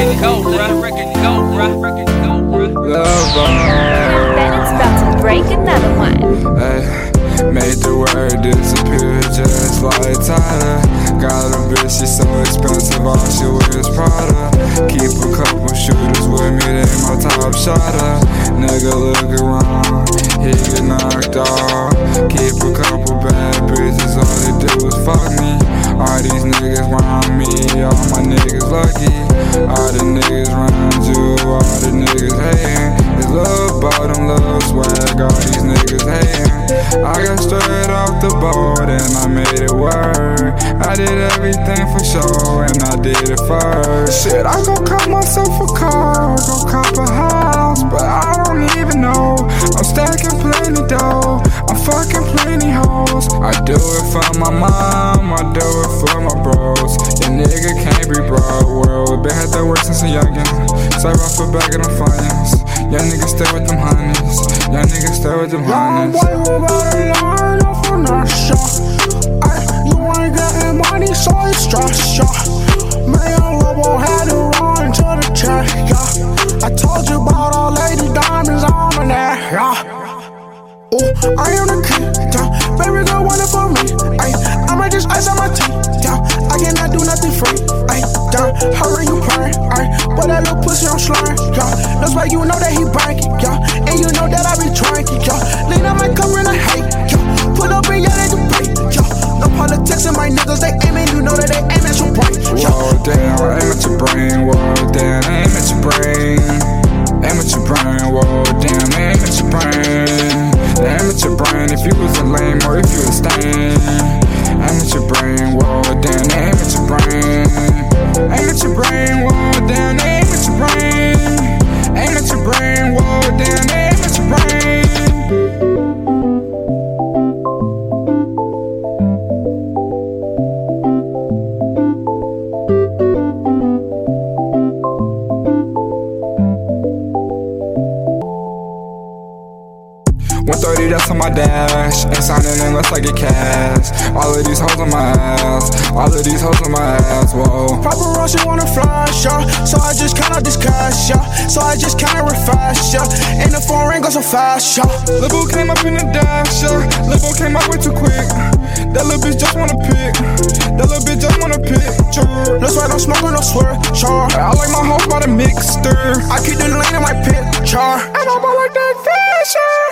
record go, bruh. Record go, bruh. Record go, bruh. Love. Bennett's about to break another one. Ay, made the word disappear just like Tyler. Got a bitch, she so expensive, all she wears Prada. Keep a couple shooters with me, they my top shotter. Nigga look around, he get knocked off. Keep a couple bad bitches, all they do is fuck me. All these niggas round me, all my niggas lucky. All the niggas round to, all the niggas hating. It's love bottom, love swag, all these niggas hating. I got straight off the boat and I made it work. I did everything for sure and I did it first. Shit, I gon' cop myself a car, gon' cop a house, but I don't even know. I'm stacking plenty dough, I'm fucking plenty hoes. I do it for my mom, I do it for Been work since a youngin'. Save off a bag of them fines. Young niggas stay with them honeys. Young niggas stay with them Young honeys. boy, you better learn off on that shit. Ay, you ain't getting money, so it's stress, yeah. Me and Lobo had to run to the check, yeah. I told you about all lady diamonds on my neck, yeah. Ooh, I am the king, yeah. Baby girl want it for me, ay. I'ma just ice on my teeth, pussy I'm slurring, yeah. That's why you know that he banky, yeah. And you know that I be twanky, yeah. Lean on my cover and I hate, yeah. Put up in yeah, they do pay, yeah. No politics in my niggas, they aiming, you know that they aiming so bright, yeah. Whoa, damn, aim at your brain, whoa, damn, aim at your brain. Aim at your brain, whoa, damn, aim at your brain. Aim at your brain if you was a lame or if you a stain. 30, that's on my dash. and signing in, let's like a cash. All of these hoes on my ass. All of these hoes on my ass, whoa. Proper rush, you wanna flash, yeah. So I just count out this cash, yeah. So I just kinda refresh, yeah. And the phone ring goes so fast, yeah. Lil came up in the dash, yeah. Lil came up way too quick. That little bitch just wanna pick. That little bitch just wanna pick. That's why I don't smoke on no swear, char. I like my hoes by the mixer. I keep the lane in my picture. And I'm all like that fisher.